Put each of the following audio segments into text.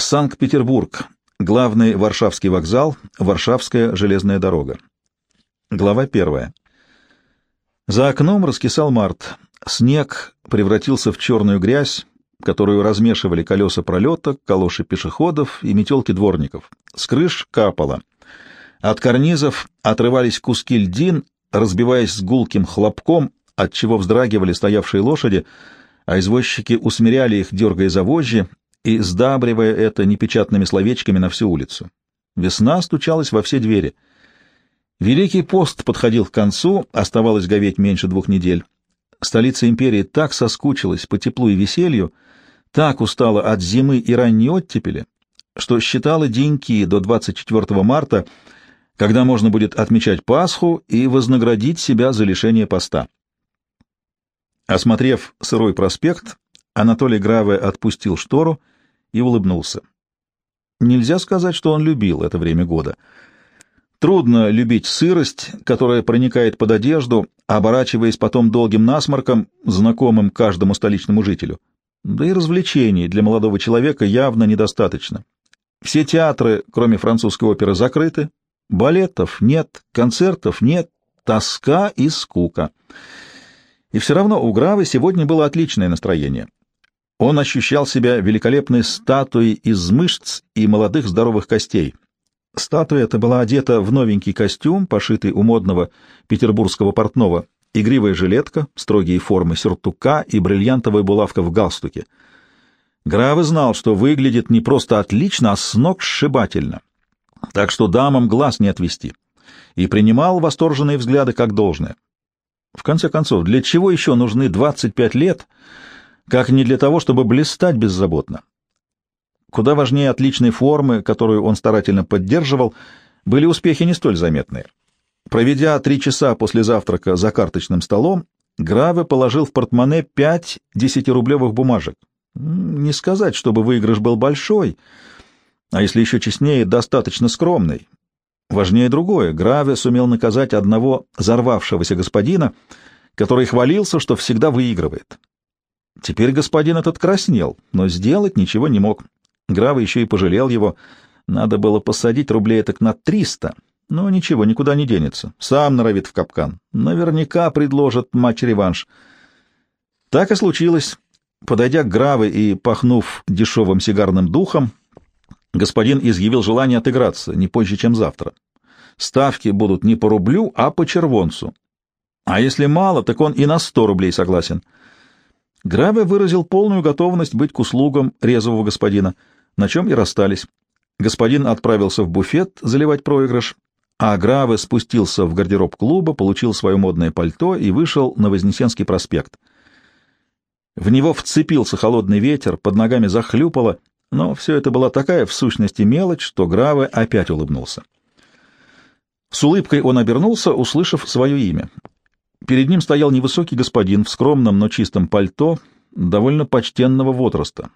Санкт-Петербург. Главный Варшавский вокзал. Варшавская железная дорога. Глава первая. За окном раскисал март. Снег превратился в черную грязь, которую размешивали колеса пролета, калоши пешеходов и метелки дворников. С крыш капало. От карнизов отрывались куски льдин, разбиваясь с гулким хлопком, от чего вздрагивали стоявшие лошади, а извозчики усмиряли их, дергая за вожжи и сдабривая это непечатными словечками на всю улицу. Весна стучалась во все двери. Великий пост подходил к концу, оставалось говеть меньше двух недель. Столица империи так соскучилась по теплу и веселью, так устала от зимы и ранней оттепели, что считала деньки до 24 марта, когда можно будет отмечать Пасху и вознаградить себя за лишение поста. Осмотрев сырой проспект, Анатолий Граве отпустил штору и улыбнулся. Нельзя сказать, что он любил это время года. Трудно любить сырость, которая проникает под одежду, оборачиваясь потом долгим насморком, знакомым каждому столичному жителю. Да и развлечений для молодого человека явно недостаточно. Все театры, кроме французской оперы, закрыты, балетов нет, концертов нет, тоска и скука. И все равно у Гравы сегодня было отличное настроение. Он ощущал себя великолепной статуей из мышц и молодых здоровых костей. Статуя эта была одета в новенький костюм, пошитый у модного петербургского портного, игривая жилетка, строгие формы сюртука и бриллиантовая булавка в галстуке. Гравы знал, что выглядит не просто отлично, а с ног сшибательно. Так что дамам глаз не отвести. И принимал восторженные взгляды как должное. В конце концов, для чего еще нужны 25 лет — как не для того, чтобы блистать беззаботно. Куда важнее отличной формы, которую он старательно поддерживал, были успехи не столь заметные. Проведя три часа после завтрака за карточным столом, Граве положил в портмоне пять десятирублевых бумажек. Не сказать, чтобы выигрыш был большой, а если еще честнее, достаточно скромный. Важнее другое. Граве сумел наказать одного взорвавшегося господина, который хвалился, что всегда выигрывает. Теперь господин этот краснел, но сделать ничего не мог. Грава еще и пожалел его. Надо было посадить рублей так на триста. Но ничего, никуда не денется. Сам норовит в капкан. Наверняка предложит матч реванш. Так и случилось. Подойдя к Граве и пахнув дешевым сигарным духом, господин изъявил желание отыграться не позже, чем завтра. Ставки будут не по рублю, а по червонцу. А если мало, так он и на сто рублей согласен. — Граве выразил полную готовность быть к услугам резвого господина, на чем и расстались. Господин отправился в буфет заливать проигрыш, а Граве спустился в гардероб клуба, получил свое модное пальто и вышел на Вознесенский проспект. В него вцепился холодный ветер, под ногами захлюпало, но все это была такая, в сущности, мелочь, что Граве опять улыбнулся. С улыбкой он обернулся, услышав свое имя. Перед ним стоял невысокий господин в скромном, но чистом пальто, довольно почтенного возраста.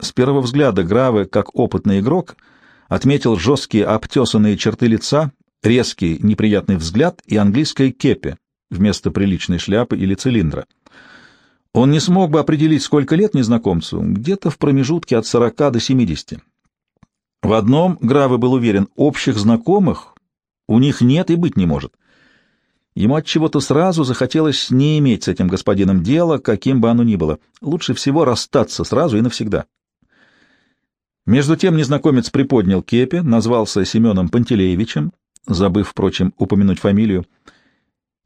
С первого взгляда Граве, как опытный игрок, отметил жесткие обтесанные черты лица, резкий неприятный взгляд и английское кепи вместо приличной шляпы или цилиндра. Он не смог бы определить, сколько лет незнакомцу, где-то в промежутке от 40 до 70. В одном Граве был уверен, общих знакомых у них нет и быть не может — Ему от чего-то сразу захотелось не иметь с этим господином дела, каким бы оно ни было. Лучше всего расстаться сразу и навсегда. Между тем незнакомец приподнял кепи, назвался Семеном Пантелеевичем, забыв, впрочем, упомянуть фамилию,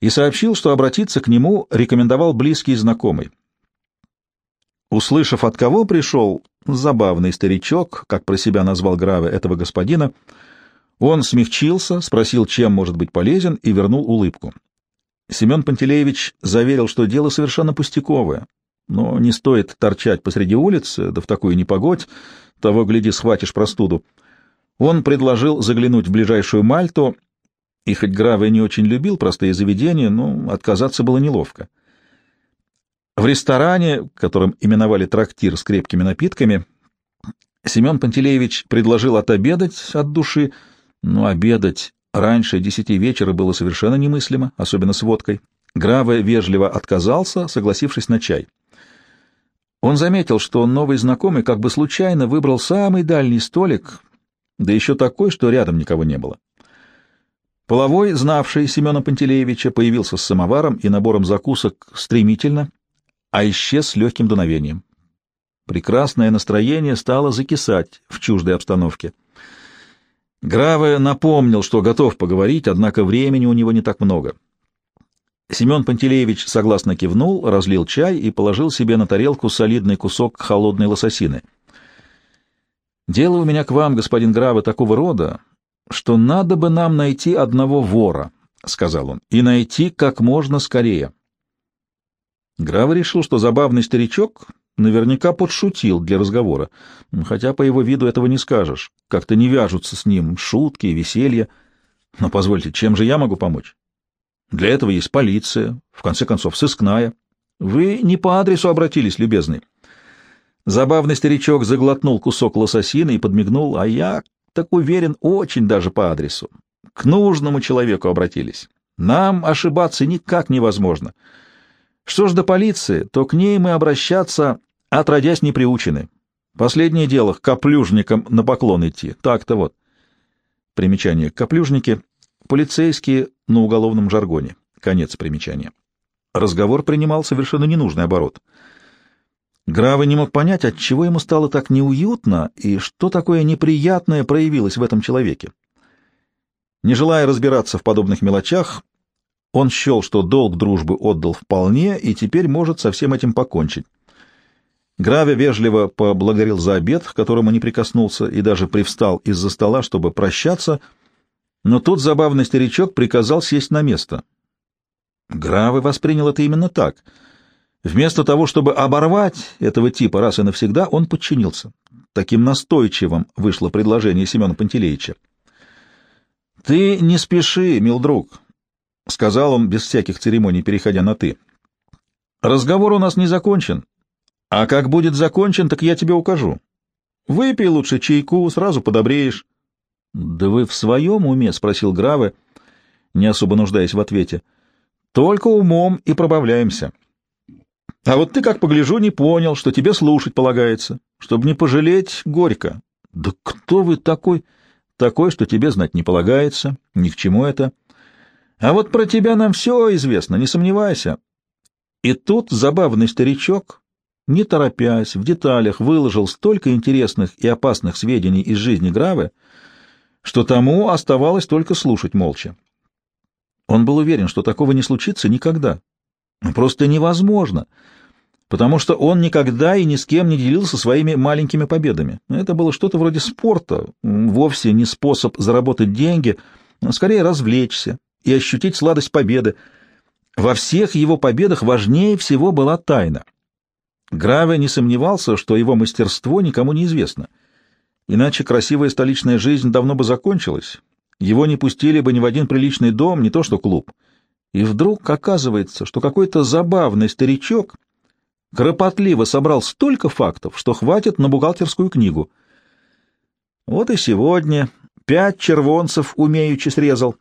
и сообщил, что обратиться к нему рекомендовал близкий знакомый. Услышав, от кого пришел забавный старичок, как про себя назвал Граве этого господина, — он смягчился, спросил, чем может быть полезен, и вернул улыбку. Семен Пантелеевич заверил, что дело совершенно пустяковое, но не стоит торчать посреди улицы, да в такую непогодь, того, гляди, схватишь простуду. Он предложил заглянуть в ближайшую Мальту, и хоть Граве не очень любил простые заведения, но отказаться было неловко. В ресторане, которым именовали трактир с крепкими напитками, Семен Пантелеевич предложил отобедать от души, но обедать раньше десяти вечера было совершенно немыслимо, особенно с водкой. Граве вежливо отказался, согласившись на чай. Он заметил, что новый знакомый как бы случайно выбрал самый дальний столик, да еще такой, что рядом никого не было. Половой, знавший Семена Пантелеевича, появился с самоваром и набором закусок стремительно, а исчез с легким дуновением. Прекрасное настроение стало закисать в чуждой обстановке. Граве напомнил, что готов поговорить, однако времени у него не так много. Семен Пантелеевич согласно кивнул, разлил чай и положил себе на тарелку солидный кусок холодной лососины. «Дело у меня к вам, господин Граве, такого рода, что надо бы нам найти одного вора», — сказал он, — «и найти как можно скорее». Грава решил, что забавный старичок наверняка подшутил для разговора, хотя по его виду этого не скажешь, как-то не вяжутся с ним шутки и веселье. Но позвольте, чем же я могу помочь? Для этого есть полиция, в конце концов, сыскная. Вы не по адресу обратились, любезный. Забавный старичок заглотнул кусок лососины и подмигнул, а я, так уверен, очень даже по адресу. К нужному человеку обратились. Нам ошибаться никак невозможно. Что ж до полиции, то к ней мы обращаться, отродясь, не приучены. Последнее дело — к каплюжникам на поклон идти. Так-то вот. Примечание. Каплюжники Полицейские на уголовном жаргоне. Конец примечания. Разговор принимал совершенно ненужный оборот. Гравы не мог понять, от чего ему стало так неуютно и что такое неприятное проявилось в этом человеке. Не желая разбираться в подобных мелочах, он счел, что долг дружбы отдал вполне и теперь может со всем этим покончить. Граве вежливо поблагодарил за обед, к которому не прикоснулся, и даже привстал из-за стола, чтобы прощаться — но тут забавный старичок приказал сесть на место. Гравы воспринял это именно так. Вместо того, чтобы оборвать этого типа раз и навсегда, он подчинился. Таким настойчивым вышло предложение Семена Пантелеича. — Ты не спеши, мил друг, — сказал он без всяких церемоний, переходя на «ты». — Разговор у нас не закончен. А как будет закончен, так я тебе укажу. Выпей лучше чайку, сразу подобреешь. — Да вы в своем уме? — спросил Граве, не особо нуждаясь в ответе. — Только умом и пробавляемся. — А вот ты, как погляжу, не понял, что тебе слушать полагается, чтобы не пожалеть горько. — Да кто вы такой? — Такой, что тебе знать не полагается, ни к чему это. А вот про тебя нам все известно, не сомневайся. И тут забавный старичок, не торопясь, в деталях выложил столько интересных и опасных сведений из жизни Гравы, что тому оставалось только слушать молча. Он был уверен, что такого не случится никогда. Просто невозможно, потому что он никогда и ни с кем не делился своими маленькими победами. Это было что-то вроде спорта, вовсе не способ заработать деньги, а скорее развлечься и ощутить сладость победы. Во всех его победах важнее всего была тайна. Граве не сомневался, что его мастерство никому не известно — Иначе красивая столичная жизнь давно бы закончилась. Его не пустили бы ни в один приличный дом, не то что клуб. И вдруг оказывается, что какой-то забавный старичок кропотливо собрал столько фактов, что хватит на бухгалтерскую книгу. Вот и сегодня пять червонцев умеючи срезал.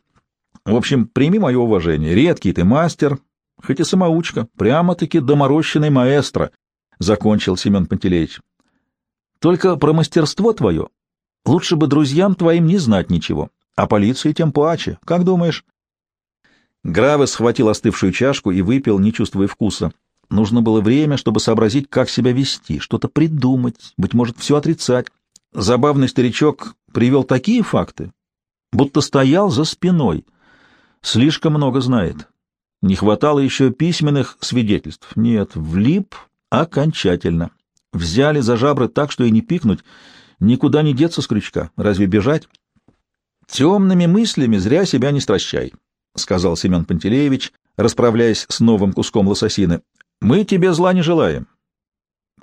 В общем, прими мое уважение. Редкий ты мастер, хоть и самоучка, прямо-таки доморощенный маэстро, — закончил Семен Пантелеич. Только про мастерство твое лучше бы друзьям твоим не знать ничего, а полиции тем паче. Как думаешь?» Граве схватил остывшую чашку и выпил, не чувствуя вкуса. Нужно было время, чтобы сообразить, как себя вести, что-то придумать, быть может, все отрицать. Забавный старичок привел такие факты, будто стоял за спиной. Слишком много знает. Не хватало еще письменных свидетельств. Нет, влип окончательно. Взяли за жабры так, что и не пикнуть, никуда не деться с крючка, разве бежать? Темными мыслями зря себя не стращай, — сказал Семен Пантелеевич, расправляясь с новым куском лососины. Мы тебе зла не желаем.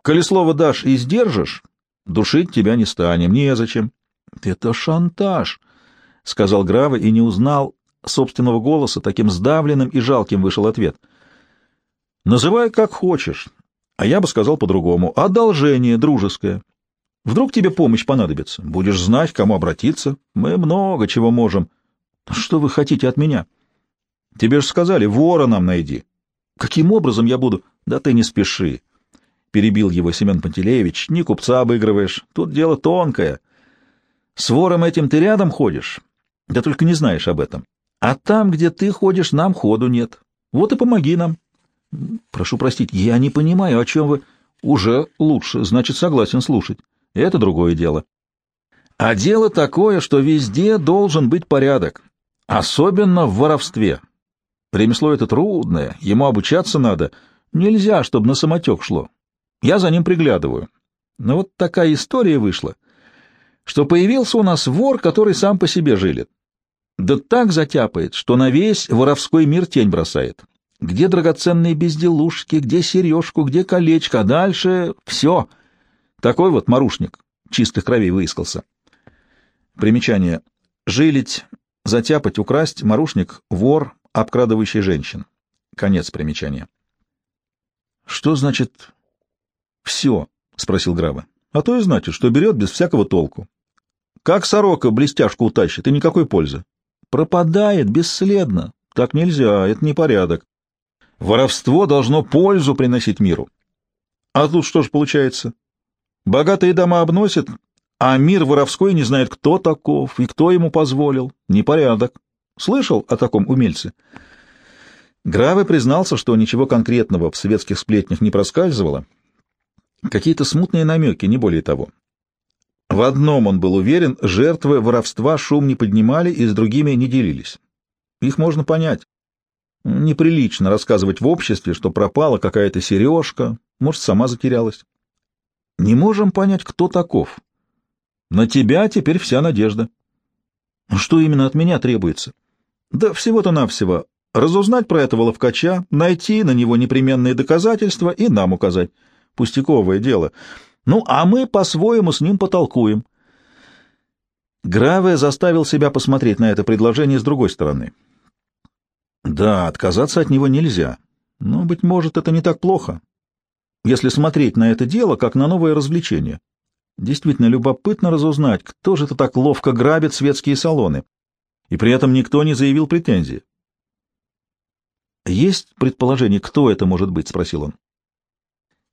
Коли слово дашь и сдержишь, душить тебя не станем, незачем. — Это шантаж, — сказал Грава и не узнал собственного голоса, таким сдавленным и жалким вышел ответ. — Называй как хочешь, а я бы сказал по-другому. Одолжение дружеское. Вдруг тебе помощь понадобится. Будешь знать, к кому обратиться. Мы много чего можем. Что вы хотите от меня? Тебе же сказали, вора нам найди. Каким образом я буду? Да ты не спеши. — перебил его Семен Пантелеевич. — Не купца обыгрываешь. Тут дело тонкое. С вором этим ты рядом ходишь, да только не знаешь об этом. А там, где ты ходишь, нам ходу нет. Вот и помоги нам. — Прошу простить, я не понимаю, о чем вы... — Уже лучше, значит, согласен слушать. Это другое дело. А дело такое, что везде должен быть порядок, особенно в воровстве. Ремесло это трудное, ему обучаться надо. Нельзя, чтобы на самотек шло. Я за ним приглядываю. Но вот такая история вышла, что появился у нас вор, который сам по себе жилит. Да так затяпает, что на весь воровской мир тень бросает. Где драгоценные безделушки, где сережку, где колечко, а дальше все. Такой вот марушник чистых кровей выискался. Примечание. Жилить, затяпать, украсть, марушник, вор, обкрадывающий женщин. Конец примечания. Что значит «все»? — спросил Граба. А то и значит, что берет без всякого толку. Как сорока блестяшку утащит, и никакой пользы. Пропадает бесследно. Так нельзя, это не порядок. Воровство должно пользу приносить миру. А тут что ж получается? Богатые дома обносят, а мир воровской не знает, кто таков и кто ему позволил. Непорядок. Слышал о таком умельце? Граве признался, что ничего конкретного в светских сплетнях не проскальзывало. Какие-то смутные намеки, не более того. В одном он был уверен, жертвы воровства шум не поднимали и с другими не делились. Их можно понять. Неприлично рассказывать в обществе, что пропала какая-то сережка, может, сама затерялась. Не можем понять, кто таков. На тебя теперь вся надежда. Что именно от меня требуется? Да всего-то навсего. Разузнать про этого ловкача, найти на него непременные доказательства и нам указать. Пустяковое дело. Ну, а мы по-своему с ним потолкуем. Граве заставил себя посмотреть на это предложение с другой стороны. Да, отказаться от него нельзя. Но, быть может, это не так плохо, если смотреть на это дело как на новое развлечение. Действительно любопытно разузнать, кто же это так ловко грабит светские салоны. И при этом никто не заявил претензии. «Есть предположение, кто это может быть?» — спросил он.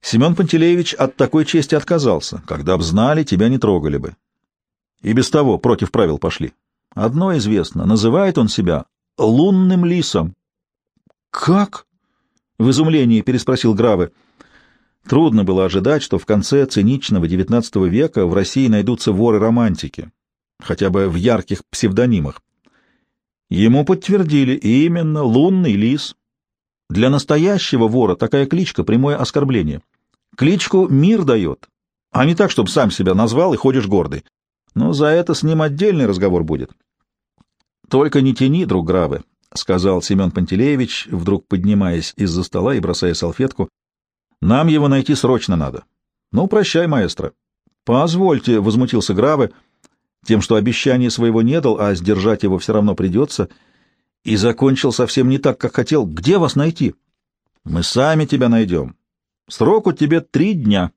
Семен Пантелеевич от такой чести отказался. Когда б знали, тебя не трогали бы. И без того против правил пошли. Одно известно, называет он себя лунным лисом. «Как?» — в изумлении переспросил Гравы. Трудно было ожидать, что в конце циничного XIX века в России найдутся воры-романтики, хотя бы в ярких псевдонимах. Ему подтвердили именно лунный лис. Для настоящего вора такая кличка — прямое оскорбление. Кличку мир дает, а не так, чтобы сам себя назвал и ходишь гордый. Но за это с ним отдельный разговор будет. — Только не тяни, друг Гравы, — сказал Семен Пантелеевич, вдруг поднимаясь из-за стола и бросая салфетку. Нам его найти срочно надо. Ну, прощай, маэстро. Позвольте, — возмутился Граве, тем, что обещание своего не дал, а сдержать его все равно придется, и закончил совсем не так, как хотел. Где вас найти? Мы сами тебя найдем. Срок у тебя три дня.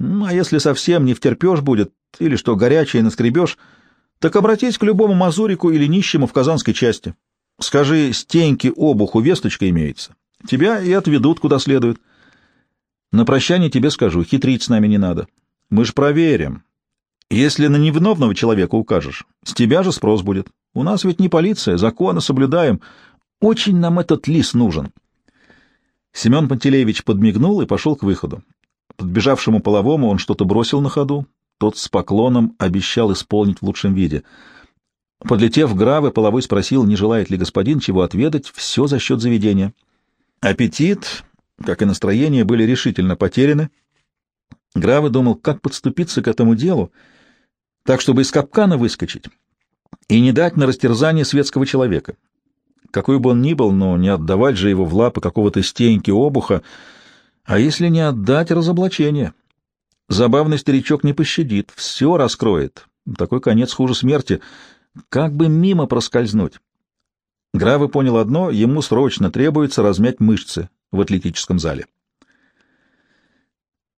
А если совсем не втерпешь будет, или что горячее наскребешь, так обратись к любому мазурику или нищему в казанской части. Скажи, стеньки обуху весточка имеется. Тебя и отведут куда следует. На прощание тебе скажу, хитрить с нами не надо. Мы ж проверим. Если на невиновного человека укажешь, с тебя же спрос будет. У нас ведь не полиция, законы соблюдаем. Очень нам этот лис нужен. Семен Пантелеевич подмигнул и пошел к выходу. Подбежавшему половому он что-то бросил на ходу. Тот с поклоном обещал исполнить в лучшем виде. Подлетев Гравы, половой спросил, не желает ли господин чего отведать, все за счет заведения. Аппетит как и настроение, были решительно потеряны. Гравы думал, как подступиться к этому делу, так, чтобы из капкана выскочить и не дать на растерзание светского человека. Какой бы он ни был, но не отдавать же его в лапы какого-то стеньки обуха, а если не отдать разоблачение? Забавный старичок не пощадит, все раскроет. Такой конец хуже смерти. Как бы мимо проскользнуть? Гравы понял одно — ему срочно требуется размять мышцы в атлетическом зале.